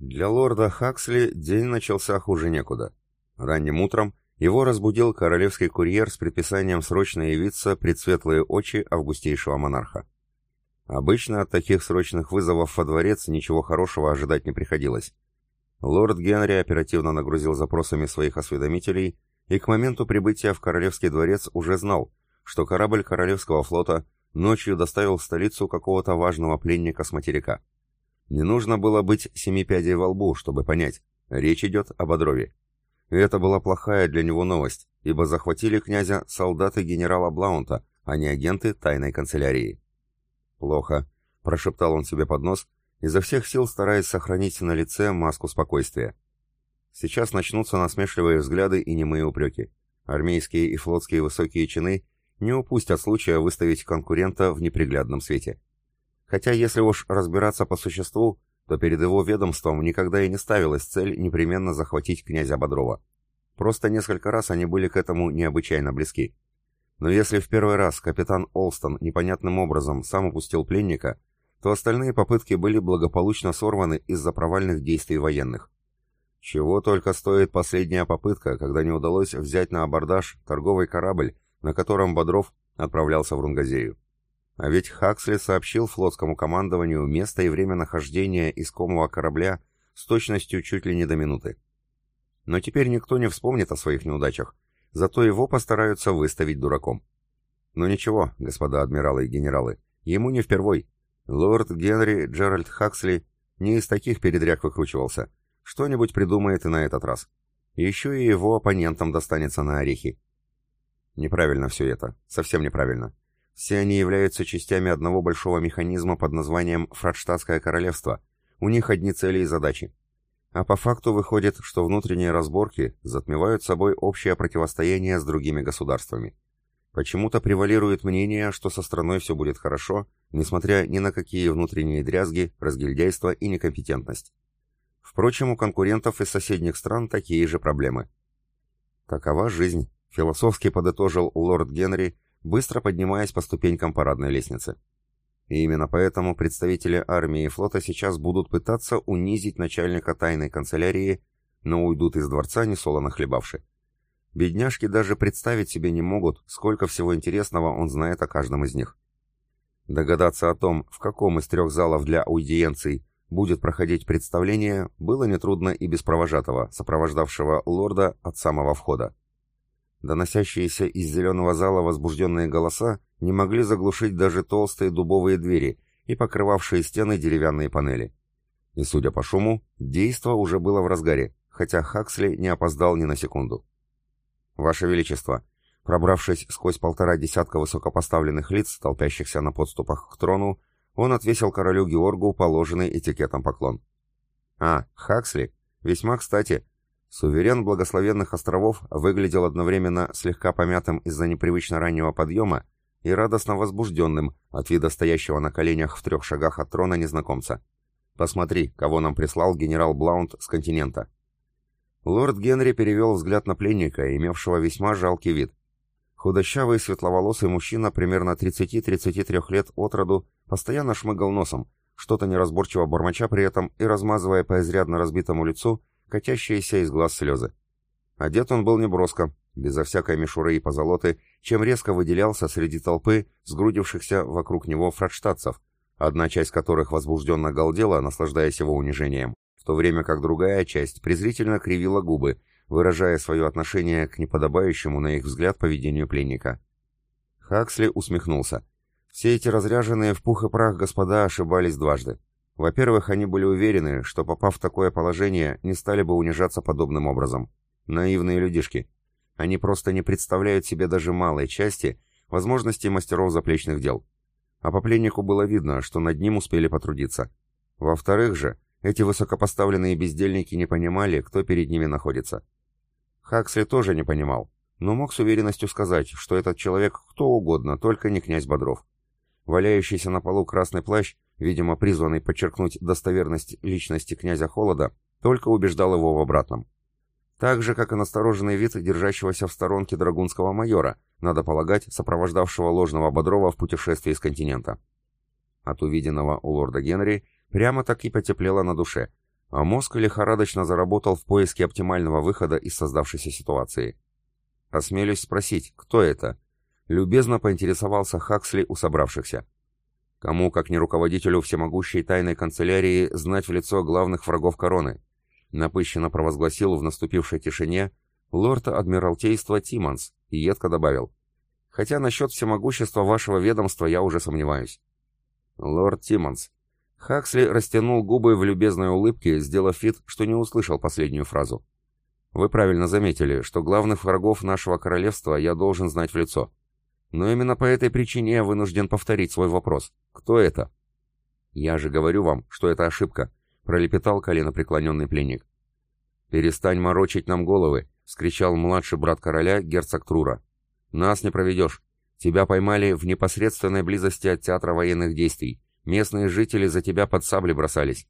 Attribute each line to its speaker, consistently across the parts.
Speaker 1: Для лорда Хаксли день начался хуже некуда. Ранним утром его разбудил королевский курьер с предписанием срочно явиться пред светлые очи августейшего монарха. Обычно от таких срочных вызовов во дворец ничего хорошего ожидать не приходилось. Лорд Генри оперативно нагрузил запросами своих осведомителей и к моменту прибытия в Королевский дворец уже знал, что корабль Королевского флота ночью доставил в столицу какого-то важного пленника с материка. Не нужно было быть семи пядей во лбу, чтобы понять, речь идет об Бодрове. И это была плохая для него новость, ибо захватили князя солдаты генерала Блаунта, а не агенты тайной канцелярии. «Плохо», — прошептал он себе под нос, изо всех сил стараясь сохранить на лице маску спокойствия. Сейчас начнутся насмешливые взгляды и немые упреки. Армейские и флотские высокие чины не упустят случая выставить конкурента в неприглядном свете. Хотя если уж разбираться по существу, то перед его ведомством никогда и не ставилась цель непременно захватить князя Бодрова. Просто несколько раз они были к этому необычайно близки. Но если в первый раз капитан Олстон непонятным образом сам упустил пленника, то остальные попытки были благополучно сорваны из-за провальных действий военных. Чего только стоит последняя попытка, когда не удалось взять на абордаж торговый корабль, на котором Бодров отправлялся в Рунгазею. А ведь Хаксли сообщил флотскому командованию место и время нахождения искомого корабля с точностью чуть ли не до минуты. Но теперь никто не вспомнит о своих неудачах, зато его постараются выставить дураком. Но ничего, господа адмиралы и генералы, ему не впервой. Лорд Генри Джеральд Хаксли не из таких передряг выкручивался. Что-нибудь придумает и на этот раз. Еще и его оппонентам достанется на орехи. Неправильно все это, совсем неправильно. Все они являются частями одного большого механизма под названием Фрадштадтское королевство. У них одни цели и задачи. А по факту выходит, что внутренние разборки затмевают собой общее противостояние с другими государствами. Почему-то превалирует мнение, что со страной все будет хорошо, несмотря ни на какие внутренние дрязги, разгильдяйство и некомпетентность. Впрочем, у конкурентов из соседних стран такие же проблемы. Такова жизнь, философски подытожил лорд Генри, быстро поднимаясь по ступенькам парадной лестницы. И именно поэтому представители армии и флота сейчас будут пытаться унизить начальника тайной канцелярии, но уйдут из дворца несолоно хлебавши. Бедняжки даже представить себе не могут, сколько всего интересного он знает о каждом из них. Догадаться о том, в каком из трех залов для аудиенций будет проходить представление, было нетрудно и без провожатого, сопровождавшего лорда от самого входа. Доносящиеся из зеленого зала возбужденные голоса не могли заглушить даже толстые дубовые двери и покрывавшие стены деревянные панели. И, судя по шуму, действо уже было в разгаре, хотя Хаксли не опоздал ни на секунду. «Ваше Величество!» Пробравшись сквозь полтора десятка высокопоставленных лиц, толпящихся на подступах к трону, он отвесил королю Георгу положенный этикетом поклон. «А, Хаксли? Весьма кстати. Суверен благословенных островов выглядел одновременно слегка помятым из-за непривычно раннего подъема и радостно возбужденным от вида стоящего на коленях в трех шагах от трона незнакомца. «Посмотри, кого нам прислал генерал Блаунд с континента». Лорд Генри перевел взгляд на пленника, имевшего весьма жалкий вид. Худощавый светловолосый мужчина примерно 30-33 лет от роду постоянно шмыгал носом, что-то неразборчиво бормоча при этом и размазывая по изрядно разбитому лицу катящиеся из глаз слезы. Одет он был неброско, безо всякой мишуры и позолоты, чем резко выделялся среди толпы сгрудившихся вокруг него фрадштадцев, одна часть которых возбужденно галдела, наслаждаясь его унижением, в то время как другая часть презрительно кривила губы, выражая свое отношение к неподобающему, на их взгляд, поведению пленника. Хаксли усмехнулся. Все эти разряженные в пух и прах господа ошибались дважды. Во-первых, они были уверены, что попав в такое положение, не стали бы унижаться подобным образом. Наивные людишки. Они просто не представляют себе даже малой части возможностей мастеров заплечных дел. А по пленнику было видно, что над ним успели потрудиться. Во-вторых же, эти высокопоставленные бездельники не понимали, кто перед ними находится. Хаксли тоже не понимал, но мог с уверенностью сказать, что этот человек кто угодно, только не князь Бодров. Валяющийся на полу красный плащ видимо призванный подчеркнуть достоверность личности князя Холода, только убеждал его в обратном. Так же, как и настороженный вид держащегося в сторонке драгунского майора, надо полагать, сопровождавшего ложного Бодрова в путешествии с континента. От увиденного у лорда Генри прямо так и потеплело на душе, а мозг лихорадочно заработал в поиске оптимального выхода из создавшейся ситуации. «Осмелюсь спросить, кто это?» Любезно поинтересовался Хаксли у собравшихся. Кому, как не руководителю всемогущей тайной канцелярии, знать в лицо главных врагов короны? Напыщенно провозгласил в наступившей тишине лорд Адмиралтейства Тиманс и едко добавил. Хотя насчет всемогущества вашего ведомства я уже сомневаюсь. Лорд Тиманс. Хаксли растянул губы в любезной улыбке, сделав вид, что не услышал последнюю фразу. Вы правильно заметили, что главных врагов нашего королевства я должен знать в лицо. Но именно по этой причине я вынужден повторить свой вопрос. Кто это? Я же говорю вам, что это ошибка, пролепетал коленопреклоненный пленник. «Перестань морочить нам головы!» — скричал младший брат короля, герцог Трура. «Нас не проведешь. Тебя поймали в непосредственной близости от театра военных действий. Местные жители за тебя под сабли бросались».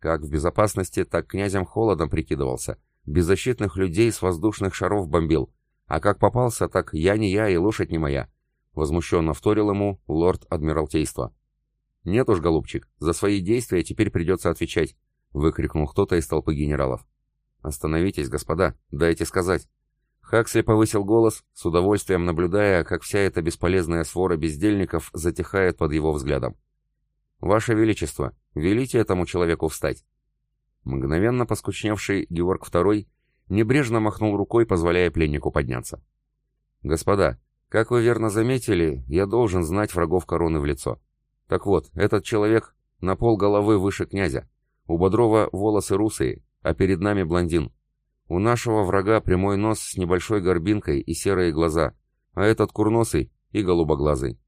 Speaker 1: Как в безопасности, так князем холодом прикидывался. Беззащитных людей с воздушных шаров бомбил. А как попался, так я не я и лошадь не моя. Возмущенно вторил ему лорд Адмиралтейства. «Нет уж, голубчик, за свои действия теперь придется отвечать», — выкрикнул кто-то из толпы генералов. «Остановитесь, господа, дайте сказать». Хаксли повысил голос, с удовольствием наблюдая, как вся эта бесполезная свора бездельников затихает под его взглядом. «Ваше Величество, велите этому человеку встать». Мгновенно поскучневший Георг II небрежно махнул рукой, позволяя пленнику подняться. «Господа, как вы верно заметили, я должен знать врагов короны в лицо. Так вот, этот человек на пол головы выше князя. У Бодрова волосы русые, а перед нами блондин. У нашего врага прямой нос с небольшой горбинкой и серые глаза, а этот курносый и голубоглазый.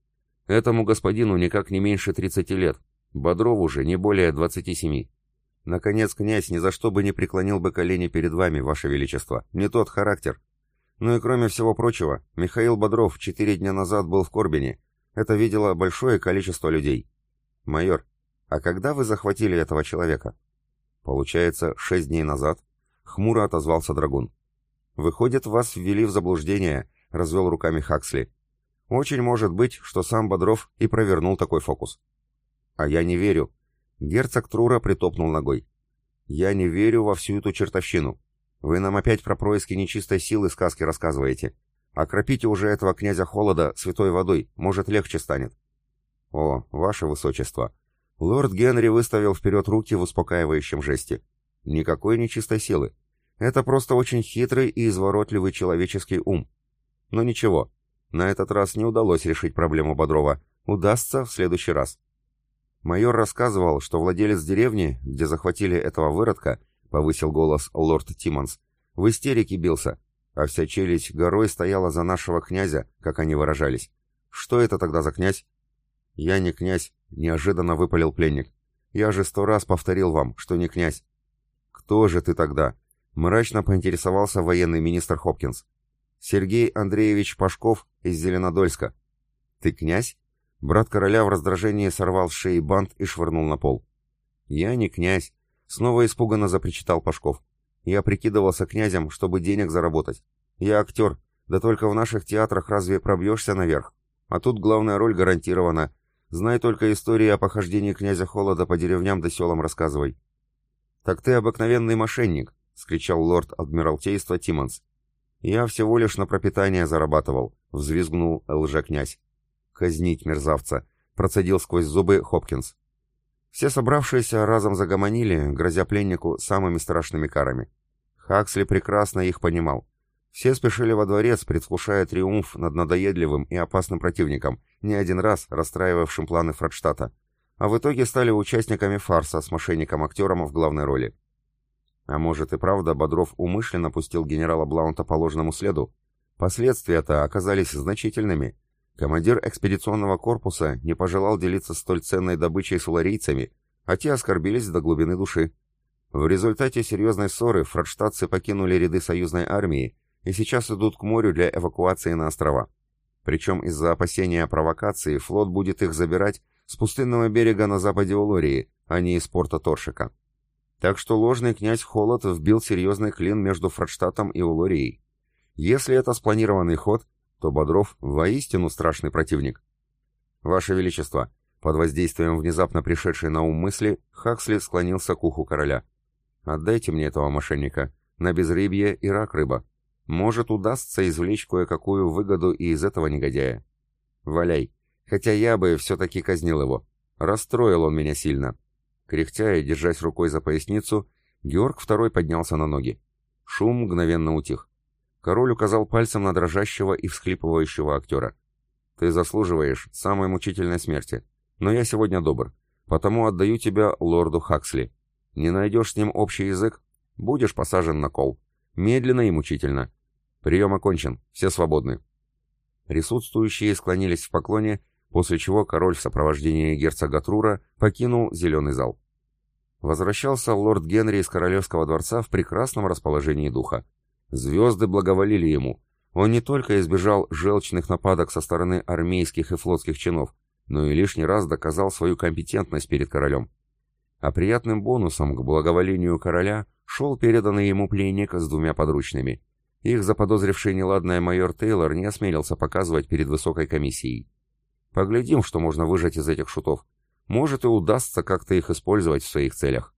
Speaker 1: Этому господину никак не меньше 30 лет, Бодрову же не более 27. Наконец, князь ни за что бы не преклонил бы колени перед вами, ваше величество. Не тот характер. Ну и кроме всего прочего, Михаил Бодров четыре дня назад был в Корбине. Это видело большое количество людей. Майор, а когда вы захватили этого человека? Получается, шесть дней назад. Хмуро отозвался Драгун. Выходит, вас ввели в заблуждение, развел руками Хаксли. Очень может быть, что сам Бодров и провернул такой фокус. А я не верю. Герцог Трура притопнул ногой. Я не верю во всю эту чертовщину. Вы нам опять про происки нечистой силы сказки рассказываете. Окропите уже этого князя Холода святой водой, может легче станет. О, ваше высочество, Лорд Генри выставил вперед руки в успокаивающем жесте. Никакой нечистой силы. Это просто очень хитрый и изворотливый человеческий ум. Но ничего, на этот раз не удалось решить проблему Бодрова. Удастся в следующий раз. Майор рассказывал, что владелец деревни, где захватили этого выродка, повысил голос лорд Тиммонс, в истерике бился, а вся челюсть горой стояла за нашего князя, как они выражались. Что это тогда за князь? «Я не князь», — неожиданно выпалил пленник. «Я же сто раз повторил вам, что не князь». «Кто же ты тогда?» — мрачно поинтересовался военный министр Хопкинс. «Сергей Андреевич Пашков из Зеленодольска». «Ты князь?» Брат короля в раздражении сорвал с шеи бант и швырнул на пол. «Я не князь», — снова испуганно запричитал Пашков. «Я прикидывался князем, чтобы денег заработать. Я актер, да только в наших театрах разве пробьешься наверх? А тут главная роль гарантирована, Знай только истории о похождении князя Холода по деревням да селам рассказывай. Так ты обыкновенный мошенник, скричал лорд адмиралтейства Тимонс. Я всего лишь на пропитание зарабатывал, взвизгнул лже-князь. Казнить мерзавца, процедил сквозь зубы Хопкинс. Все собравшиеся разом загомонили, грозя пленнику самыми страшными карами. Хаксли прекрасно их понимал. Все спешили во дворец, предвкушая триумф над надоедливым и опасным противником, не один раз расстраивавшим планы Фрадштадта, а в итоге стали участниками фарса с мошенником-актером в главной роли. А может и правда Бодров умышленно пустил генерала Блаунта по ложному следу? Последствия-то оказались значительными. Командир экспедиционного корпуса не пожелал делиться столь ценной добычей с уларийцами, а те оскорбились до глубины души. В результате серьезной ссоры фрадштадтцы покинули ряды союзной армии и сейчас идут к морю для эвакуации на острова. Причем из-за опасения провокации флот будет их забирать с пустынного берега на западе Улории, а не из порта Торшика. Так что ложный князь Холод вбил серьезный клин между Фрадштадтом и Улорией. Если это спланированный ход, то Бодров воистину страшный противник. Ваше Величество, под воздействием внезапно пришедшей на ум мысли, Хаксли склонился к уху короля. Отдайте мне этого мошенника. На безрыбье и рак рыба. Может, удастся извлечь кое-какую выгоду и из этого негодяя. Валяй. Хотя я бы все-таки казнил его. Расстроил он меня сильно. Кряхтя и держась рукой за поясницу, Георг второй поднялся на ноги. Шум мгновенно утих. Король указал пальцем на дрожащего и всхлипывающего актера. «Ты заслуживаешь самой мучительной смерти, но я сегодня добр, потому отдаю тебя лорду Хаксли. Не найдешь с ним общий язык, будешь посажен на кол. Медленно и мучительно. Прием окончен, все свободны». Присутствующие склонились в поклоне, после чего король в сопровождении герцога Трура покинул зеленый зал. Возвращался лорд Генри из королевского дворца в прекрасном расположении духа. Звезды благоволили ему. Он не только избежал желчных нападок со стороны армейских и флотских чинов, но и лишний раз доказал свою компетентность перед королем. А приятным бонусом к благоволению короля шел переданный ему пленник с двумя подручными. Их заподозривший неладное майор Тейлор не осмелился показывать перед высокой комиссией. Поглядим, что можно выжать из этих шутов. Может и удастся как-то их использовать в своих целях.